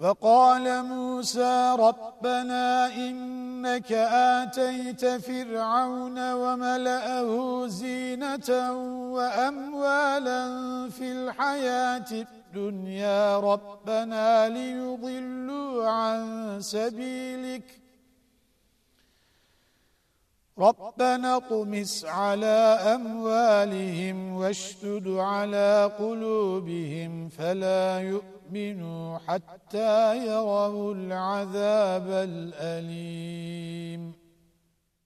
وقال موسى ربنا إنك آتيت فرعون وملأه زينة وأموالا في الحياة الدنيا ربنا ليضلوا عن سبيلك. ربنا طمس على أموالهم واشتد على قلوبهم فلا يؤمنوا حتى يروا العذاب الأليم.